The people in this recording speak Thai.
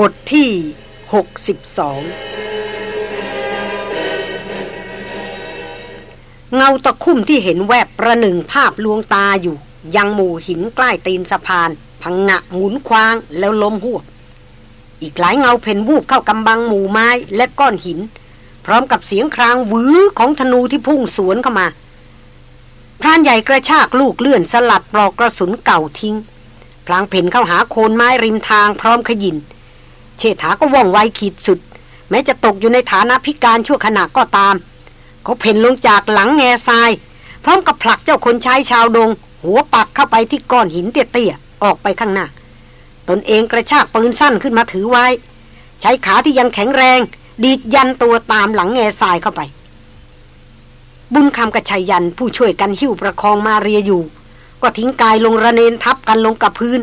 บทที่ 62 เงาตะคุ่มที่เห็นแวบประหนึ่งภาพลวงตาอยู่ ยังหมู่หินใกล้ตีนสะพาน พังงะหมุนคว้างแล้วล้มหวบอีกหลายเงาเพ่นวูบเข้ากำบังหมู่ไม้และก้อนหิน พร้อมกับเสียงครางวือของธนูที่พุ่งสวนเข้ามาพรานใหญ่กระชากลูกเลื่อนสลัดปลอกกระสุนเก่าทิ้ง พลางเพ่นเข้าหาโคนไม้ริมทางพร้อมขยิน เชษฐาก็ว่องไวขีดสุด แม้จะตกอยู่ในฐานะพิการชั่วขณะก็ตาม เขาเพ่นลงจากหลังแง่ทราย พร้อมกับผลักเจ้าคนใช้ชาวดง หัวปักเข้าไปที่ก้อนหินเตี้ยๆออกไปข้างหน้า ตนเองกระชากปืนสั้นขึ้นมาถือไว้ ใช้ขาที่ยังแข็งแรง ดีดยันตัวตามหลังแง่ทรายเข้าไป บุญคำกับชัยยันผู้ช่วยกันหิ้วประคองมาเรียอยู่ ก็ทิ้งกายลงระเนนทับกันลงกับพื้น